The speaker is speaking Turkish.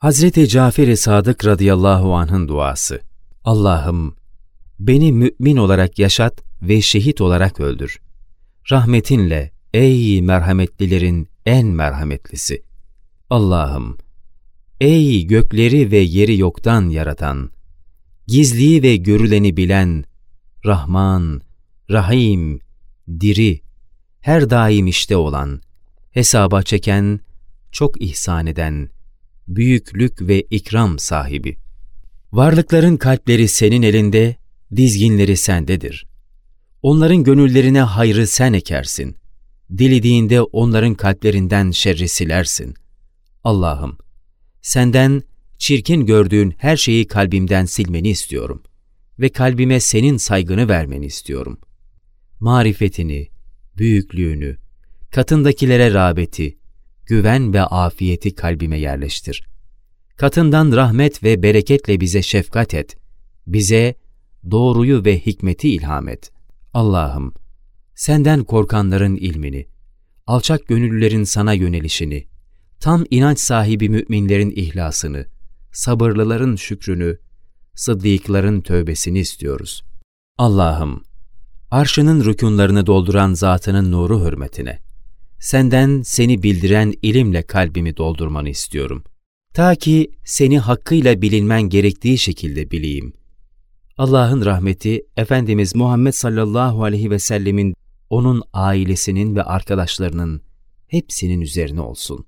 Hazreti Cafer-i Sadık radıyallahu anh'ın duası. Allah'ım beni mümin olarak yaşat ve şehit olarak öldür. Rahmetinle ey merhametlilerin en merhametlisi. Allah'ım ey gökleri ve yeri yoktan yaratan, gizliyi ve görüleni bilen, Rahman, Rahim, diri, her daim işte olan, hesaba çeken, çok ihsan eden, büyüklük ve ikram sahibi. Varlıkların kalpleri senin elinde, dizginleri sendedir. Onların gönüllerine hayrı sen ekersin. Dilediğinde onların kalplerinden şerri silersin. Allah'ım, senden çirkin gördüğün her şeyi kalbimden silmeni istiyorum ve kalbime senin saygını vermeni istiyorum. Marifetini, büyüklüğünü, katındakilere rağbeti, güven ve afiyeti kalbime yerleştir. Katından rahmet ve bereketle bize şefkat et. Bize doğruyu ve hikmeti ilham et. Allah'ım, senden korkanların ilmini, alçak gönüllülerin sana yönelişini, tam inanç sahibi müminlerin ihlasını, sabırlıların şükrünü, sıddıkların tövbesini istiyoruz. Allah'ım, arşının rükunlarını dolduran zatının nuru hürmetine, senden seni bildiren ilimle kalbimi doldurmanı istiyorum. Ta ki seni hakkıyla bilinmen gerektiği şekilde bileyim. Allah'ın rahmeti, Efendimiz Muhammed sallallahu aleyhi ve sellemin, onun ailesinin ve arkadaşlarının hepsinin üzerine olsun.